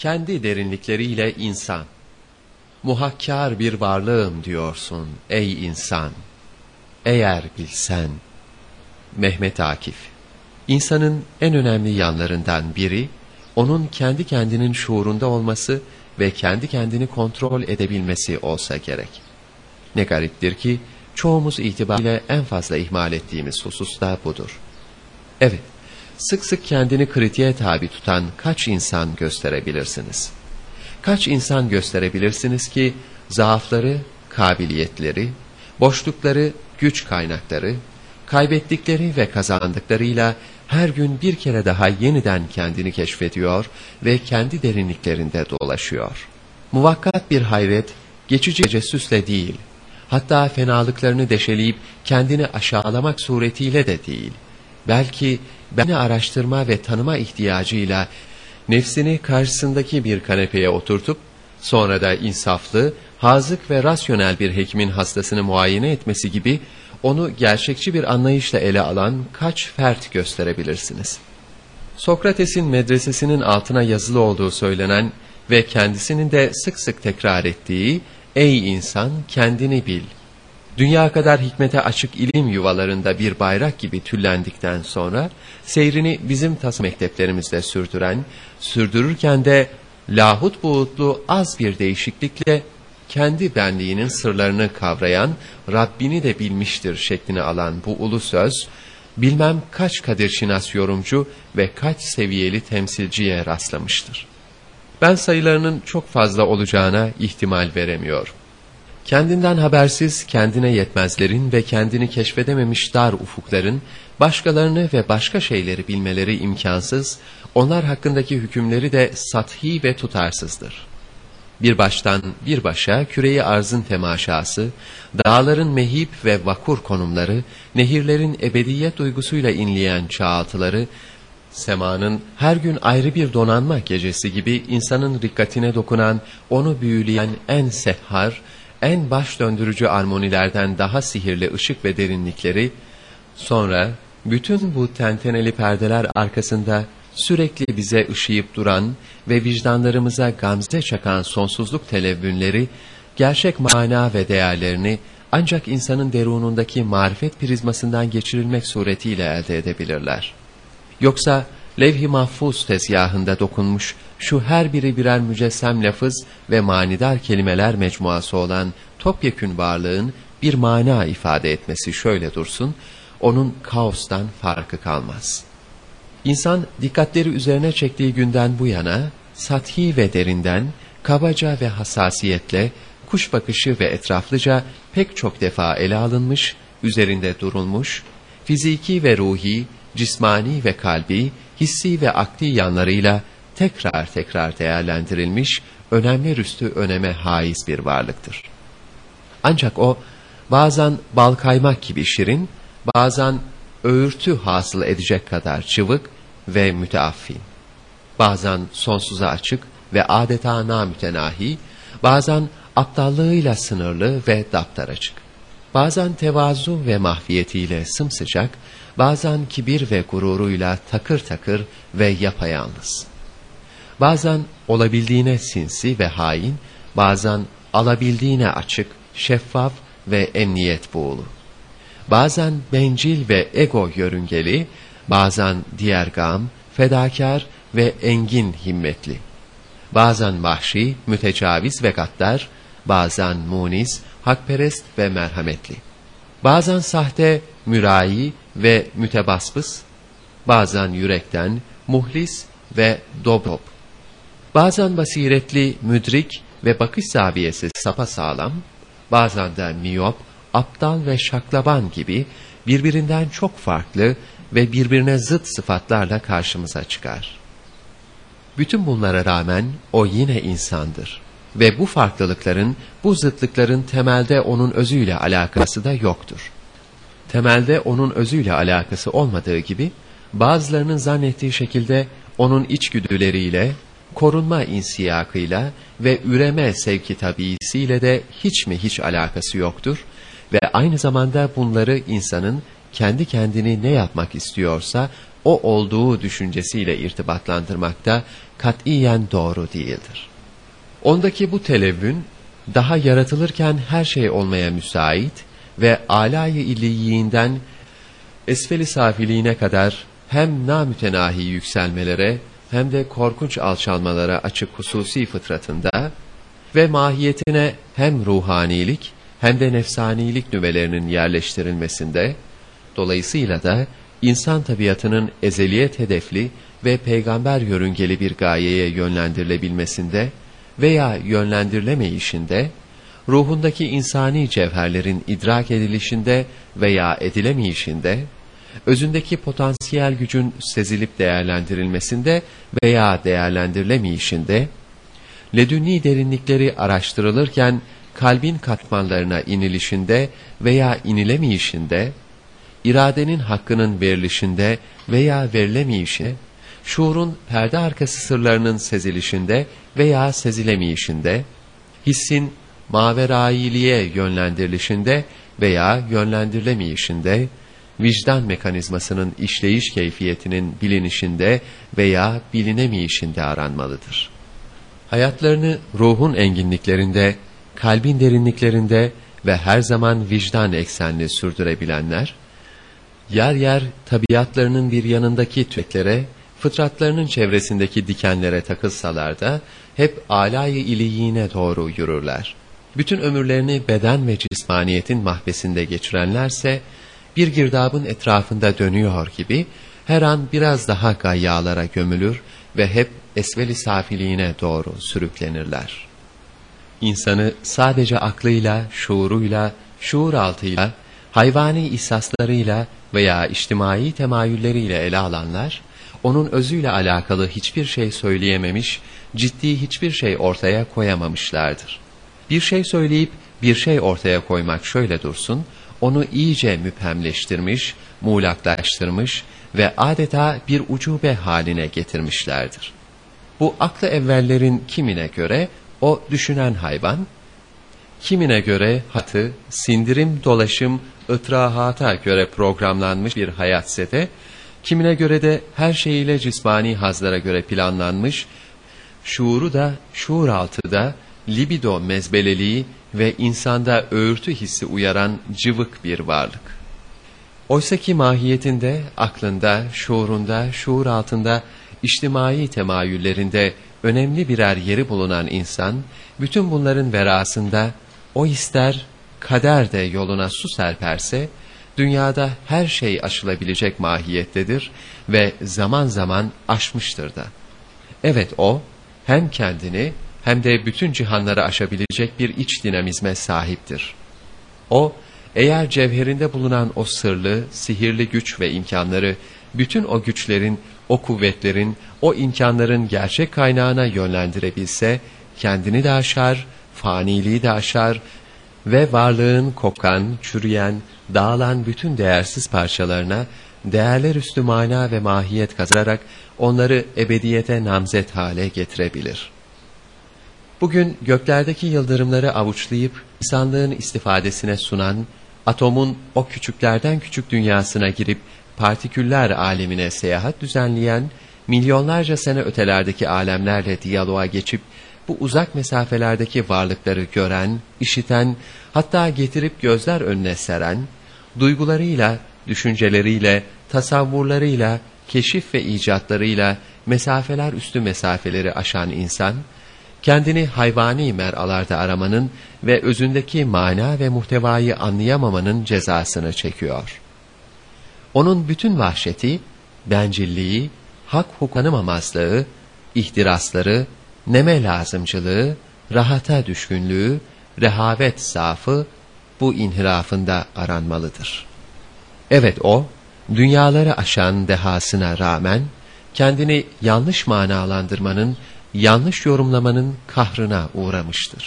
kendi derinlikleriyle insan. Muhakkar bir varlığım diyorsun ey insan. Eğer bilsen. Mehmet Akif İnsanın en önemli yanlarından biri, onun kendi kendinin şuurunda olması ve kendi kendini kontrol edebilmesi olsa gerek. Ne gariptir ki, çoğumuz itibariyle en fazla ihmal ettiğimiz husus da budur. Evet, sık sık kendini kritiğe tabi tutan kaç insan gösterebilirsiniz? Kaç insan gösterebilirsiniz ki, zaafları, kabiliyetleri, boşlukları, güç kaynakları, kaybettikleri ve kazandıklarıyla her gün bir kere daha yeniden kendini keşfediyor ve kendi derinliklerinde dolaşıyor. Muvakkat bir hayret, geçici tecessüsle değil, hatta fenalıklarını deşeleyip kendini aşağılamak suretiyle de değil, belki beni araştırma ve tanıma ihtiyacıyla nefsini karşısındaki bir kanepeye oturtup, sonra da insaflı, hazık ve rasyonel bir hekimin hastasını muayene etmesi gibi onu gerçekçi bir anlayışla ele alan kaç fert gösterebilirsiniz? Sokrates'in medresesinin altına yazılı olduğu söylenen ve kendisinin de sık sık tekrar ettiği, ''Ey insan kendini bil.'' Dünya kadar hikmete açık ilim yuvalarında bir bayrak gibi tüllendikten sonra, seyrini bizim tas mekteplerimizde sürdüren, sürdürürken de lahut buğutlu az bir değişiklikle kendi benliğinin sırlarını kavrayan, Rabbini de bilmiştir şeklini alan bu ulu söz, bilmem kaç kadirşinas yorumcu ve kaç seviyeli temsilciye rastlamıştır. Ben sayılarının çok fazla olacağına ihtimal veremiyorum. Kendinden habersiz, kendine yetmezlerin ve kendini keşfedememiş dar ufukların, başkalarını ve başka şeyleri bilmeleri imkansız, onlar hakkındaki hükümleri de sathi ve tutarsızdır. Bir baştan bir başa küreyi arzın temaşası, dağların mehip ve vakur konumları, nehirlerin ebediyet duygusuyla inleyen çağaltıları, semanın her gün ayrı bir donanma gecesi gibi insanın dikkatine dokunan, onu büyüleyen en sehhar, en baş döndürücü armonilerden daha sihirli ışık ve derinlikleri, sonra bütün bu tenteneli perdeler arkasında sürekli bize ışıyıp duran ve vicdanlarımıza gamze çakan sonsuzluk televvünleri, gerçek mana ve değerlerini ancak insanın derunundaki marifet prizmasından geçirilmek suretiyle elde edebilirler. Yoksa levh-i mahfuz tezgahında dokunmuş şu her biri birer mücessem lafız ve manidar kelimeler mecmuası olan topyekün varlığın bir mana ifade etmesi şöyle dursun, onun kaostan farkı kalmaz.'' İnsan dikkatleri üzerine çektiği günden bu yana, sathi ve derinden, kabaca ve hassasiyetle, kuş bakışı ve etraflıca pek çok defa ele alınmış, üzerinde durulmuş, fiziki ve ruhi, cismani ve kalbi, hissi ve akli yanlarıyla tekrar tekrar değerlendirilmiş, önemli rüstü öneme haiz bir varlıktır. Ancak o, bazen bal kaymak gibi şirin, bazen öğürtü hasıl edecek kadar çıvık ve müteaffin. Bazen sonsuza açık ve adeta namütenahi, bazen aptallığıyla sınırlı ve daptar açık. Bazen tevazu ve mahfiyetiyle sımsıcak, bazen kibir ve gururuyla takır takır ve yapayalnız. Bazen olabildiğine sinsi ve hain, bazen alabildiğine açık, şeffaf ve emniyet buğulu bazen bencil ve ego yörüngeli, bazen diğer gam, fedakar ve engin himmetli. Bazen vahşi, mütecaviz ve gaddar, bazen muniz, hakperest ve merhametli. Bazen sahte, mürayi ve mütebaspıs, bazen yürekten, muhlis ve dobrob. Bazen basiretli, müdrik ve bakış zaviyesi sağlam, bazen de miyop, aptal ve şaklaban gibi birbirinden çok farklı ve birbirine zıt sıfatlarla karşımıza çıkar. Bütün bunlara rağmen o yine insandır ve bu farklılıkların, bu zıtlıkların temelde onun özüyle alakası da yoktur. Temelde onun özüyle alakası olmadığı gibi, bazılarının zannettiği şekilde onun içgüdüleriyle, korunma insiyakıyla ve üreme sevki tabiisiyle de hiç mi hiç alakası yoktur ve aynı zamanda bunları insanın kendi kendini ne yapmak istiyorsa o olduğu düşüncesiyle irtibatlandırmakta katiyen doğru değildir. Ondaki bu televvün, daha yaratılırken her şey olmaya müsait ve illiyinden esfeli safiliğine kadar hem namütenahi yükselmelere hem de korkunç alçalmalara açık hususi fıtratında ve mahiyetine hem ruhanilik hem de nefsanilik nüvelerinin yerleştirilmesinde, dolayısıyla da insan tabiatının ezeliyet hedefli ve peygamber yörüngeli bir gayeye yönlendirilebilmesinde veya yönlendirilemeyişinde, ruhundaki insani cevherlerin idrak edilişinde veya edilemeyişinde, özündeki potansiyel gücün sezilip değerlendirilmesinde veya değerlendirilemeyişinde, ledünni derinlikleri araştırılırken kalbin katmanlarına inilişinde veya inilemeyişinde, iradenin hakkının verilişinde veya verilemeyişi, şuurun perde arkası sırlarının sezilişinde veya sezilemeyişinde, hissin maverailiğe yönlendirilişinde veya yönlendirilemeyişinde, vicdan mekanizmasının işleyiş keyfiyetinin bilinişinde veya bilinemeyişinde aranmalıdır. Hayatlarını ruhun enginliklerinde, kalbin derinliklerinde ve her zaman vicdan eksenli sürdürebilenler, yer yer tabiatlarının bir yanındaki tüyeklere, fıtratlarının çevresindeki dikenlere takılsalar da, hep alay iliyine doğru yürürler. Bütün ömürlerini beden ve cismaniyetin mahbesinde geçirenlerse, bir girdabın etrafında dönüyor gibi, her an biraz daha gayyalara gömülür ve hep esveli safiliğine doğru sürüklenirler. İnsanı sadece aklıyla, şuuruyla, şuur altıyla, hayvani ihsaslarıyla veya içtimai temayülleriyle ele alanlar, onun özüyle alakalı hiçbir şey söyleyememiş, ciddi hiçbir şey ortaya koyamamışlardır. Bir şey söyleyip bir şey ortaya koymak şöyle dursun, onu iyice müphemleştirmiş, muğlaklaştırmış ve adeta bir ucube haline getirmişlerdir. Bu aklı evvellerin kimine göre o düşünen hayvan, kimine göre hatı, sindirim, dolaşım, ıtrahata göre programlanmış bir hayat sete, kimine göre de her şeyiyle cismani hazlara göre planlanmış, şuuru da şuur altı da libido mezbeleliği ve insanda öğürtü hissi uyaran cıvık bir varlık. Oysaki mahiyetinde, aklında, şuurunda, şuur altında, içtimai temayüllerinde önemli birer yeri bulunan insan, bütün bunların verasında, o ister kader de yoluna su serperse, dünyada her şey aşılabilecek mahiyettedir ve zaman zaman aşmıştır da. Evet o, hem kendini hem de bütün cihanları aşabilecek bir iç dinamizme sahiptir. O, eğer cevherinde bulunan o sırlı, sihirli güç ve imkanları, bütün o güçlerin, o kuvvetlerin, o imkanların gerçek kaynağına yönlendirebilse, kendini de aşar, faniliği de aşar ve varlığın kokan, çürüyen, dağılan bütün değersiz parçalarına, değerler üstü mana ve mahiyet kazanarak onları ebediyete namzet hale getirebilir.'' Bugün göklerdeki yıldırımları avuçlayıp insanlığın istifadesine sunan, atomun o küçüklerden küçük dünyasına girip partiküller alemine seyahat düzenleyen, milyonlarca sene ötelerdeki alemlerle diyaloğa geçip bu uzak mesafelerdeki varlıkları gören, işiten, hatta getirip gözler önüne seren, duygularıyla, düşünceleriyle, tasavvurlarıyla, keşif ve icatlarıyla mesafeler üstü mesafeleri aşan insan, kendini hayvani meralarda aramanın ve özündeki mana ve muhtevayı anlayamamanın cezasını çekiyor. Onun bütün vahşeti, bencilliği, hak hukanımamazlığı, ihtirasları, neme lazımcılığı, rahata düşkünlüğü, rehavet zaafı bu inhirafında aranmalıdır. Evet o, dünyaları aşan dehasına rağmen, kendini yanlış manalandırmanın yanlış yorumlamanın kahrına uğramıştır.